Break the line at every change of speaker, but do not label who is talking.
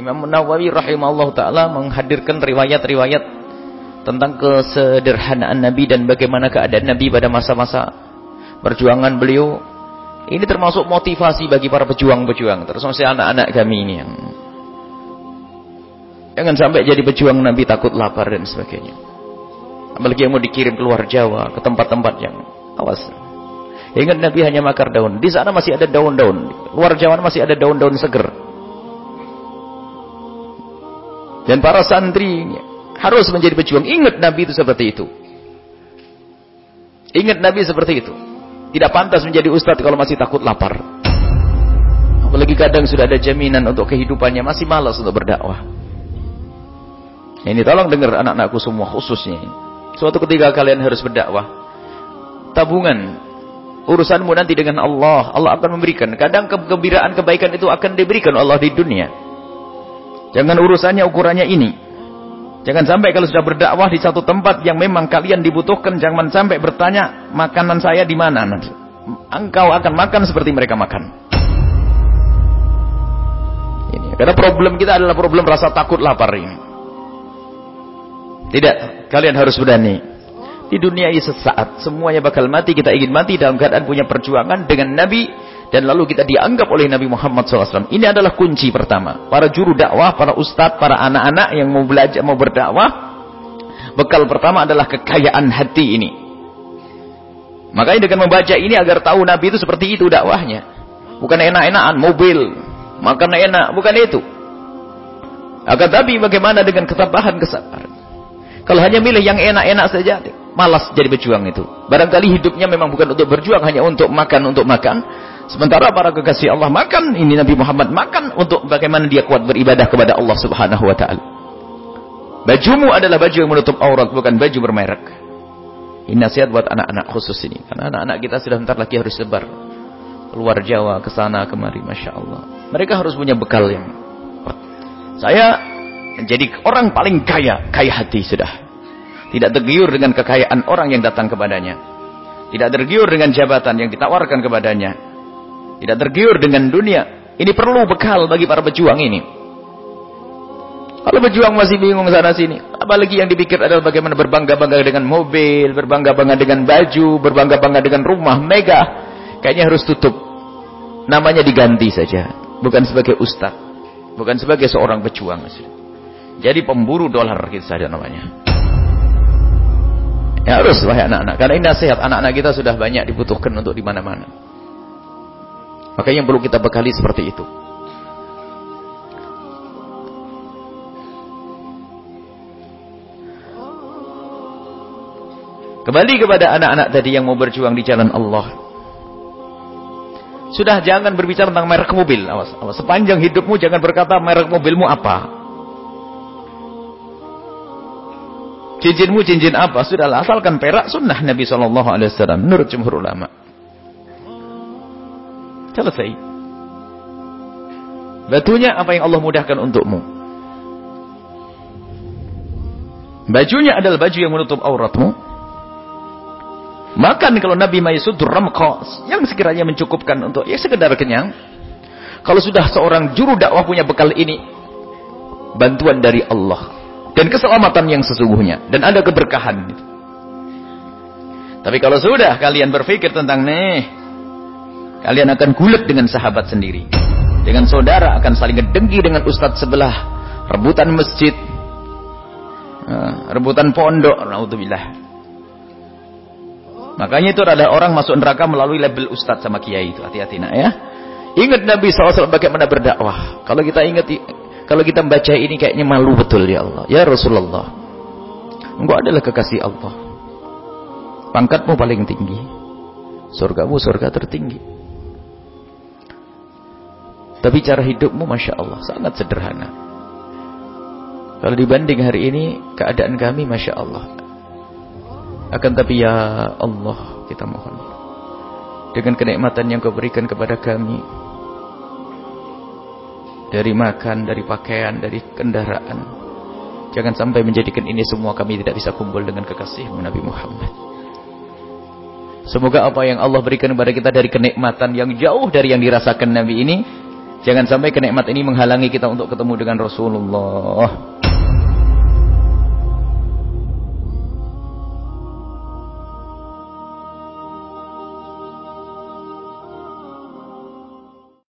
Imam Nawawi rahimahullah taala menghadirkan riwayat-riwayat tentang kesederhanaan Nabi dan bagaimana keadaan Nabi pada masa-masa perjuangan beliau. Ini termasuk motivasi bagi para pejuang-pejuang, termasuk anak-anak kami ini yang jangan sampai jadi pejuang Nabi takut lapar dan sebagainya. Apalagi yang mau dikirim keluar Jawa ke tempat-tempat yang awas. Ingat Nabi hanya makar daun. Di sana masih ada daun-daun. Luar Jawa masih ada daun-daun seger. Dan para santri harus menjadi pejuang. Ingat Nabi itu seperti itu. Ingat Nabi seperti itu. Tidak pantas menjadi ustadz kalau masih takut lapar. Apalagi kadang sudah ada jaminan untuk kehidupannya. Masih malas untuk berdakwah. Ini tolong dengar anak-anakku semua khususnya. Suatu ketika kalian harus berdakwah. Tabungan urusanmu nanti dengan Allah. Allah akan memberikan. Kadang kegembiraan, kebaikan itu akan diberikan Allah di dunia. Jangan urusannya ukurannya ini. Jangan sampai kalau sudah berdakwah di satu tempat yang memang kalian dibutuhkan, jangan sampai bertanya, makanan saya di mana. Engkau akan makan seperti mereka makan. Ini. Karena problem kita adalah problem rasa takut lapar ini. Tidak, kalian harus berani. Di dunia ini sesaat, semuanya bakal mati. Kita ingin mati dalam keadaan punya perjuangan dengan Nabi. Dan lalu kita dianggap oleh Nabi Muhammad SAW. Ini adalah kunci pertama. Para juru dakwah, para ustadz, para anak-anak yang mau belajar, mau berdakwah. Bekal pertama adalah kekayaan hati ini. Makanya dengan membaca ini agar tahu Nabi itu seperti itu dakwahnya. Bukan enak-enakan, mobil, makan enak, bukan itu. Agar tapi bagaimana dengan ketabahan, kesabaran. Kalau hanya milih yang enak-enak saja, malas jadi berjuang itu. Barangkali hidupnya memang bukan untuk berjuang, hanya untuk makan, untuk makan. Sementara para kekasih Allah makan, ini Nabi Muhammad makan untuk bagaimana dia kuat beribadah kepada Allah Subhanahu wa taala. Bajumu adalah baju yang menutup aurat, bukan baju bermerek. Ini nasihat buat anak-anak khusus ini. Karena anak-anak kita sudah bentar lagi harus sebar. Keluar Jawa, ke sana, kemari. Masya Allah. Mereka harus punya bekal yang... Saya menjadi orang paling kaya. Kaya hati sudah. Tidak tergiur dengan kekayaan orang yang datang kepadanya. Tidak tergiur dengan jabatan yang ditawarkan kepadanya. Tidak tergiur dengan dunia. Ini perlu bekal bagi para pejuang ini. Kalau pejuang masih bingung sana sini. Apalagi yang dipikir adalah bagaimana berbangga-bangga dengan mobil. Berbangga-bangga dengan baju. Berbangga-bangga dengan rumah mega. Kayaknya harus tutup. Namanya diganti saja. Bukan sebagai ustaz. Bukan sebagai seorang pejuang. Jadi pemburu dolar kita saja namanya. Ya harus wahai anak-anak. Karena ini nasihat anak-anak kita sudah banyak dibutuhkan untuk di mana-mana. Makanya yang perlu kita bekali seperti itu. Kembali kepada anak-anak tadi yang mau berjuang di jalan Allah. Sudah jangan berbicara tentang merek mobil. Awas, awas. Sepanjang hidupmu jangan berkata merek mobilmu apa. Cincinmu cincin apa? Sudahlah, asalkan perak sunnah Nabi Shallallahu Alaihi Wasallam. Menurut jumhur ulama. Selesai. Batunya apa yang Allah mudahkan untukmu. Bajunya adalah baju yang menutup auratmu. Makan kalau Nabi Maisudur ramqas yang sekiranya mencukupkan untuk ya sekedar kenyang. Kalau sudah seorang juru dakwah punya bekal ini, bantuan dari Allah dan keselamatan yang sesungguhnya dan ada keberkahan tapi kalau sudah kalian berpikir tentang nih kalian akan gulat dengan sahabat sendiri dengan saudara akan saling ngedengki dengan ustadz sebelah rebutan masjid eh, rebutan pondok naudzubillah makanya itu adalah orang masuk neraka melalui label ustadz sama kiai itu hati-hati nak ya ingat Nabi SAW bagaimana berdakwah kalau kita ingat kalau kita membaca ini kayaknya malu betul ya Allah. Ya Rasulullah. Engkau adalah kekasih Allah. Pangkatmu paling tinggi. Surgamu surga tertinggi. Tapi cara hidupmu Masya Allah sangat sederhana. Kalau dibanding hari ini keadaan kami Masya Allah. Akan tapi ya Allah kita mohon. Dengan kenikmatan yang kau berikan kepada kami dari makan, dari pakaian, dari kendaraan. Jangan sampai menjadikan ini semua kami tidak bisa kumpul dengan kekasihmu Nabi Muhammad. Semoga apa yang Allah berikan kepada kita dari kenikmatan yang jauh dari yang dirasakan Nabi ini Jangan sampai kenikmat ini menghalangi kita untuk ketemu dengan Rasulullah.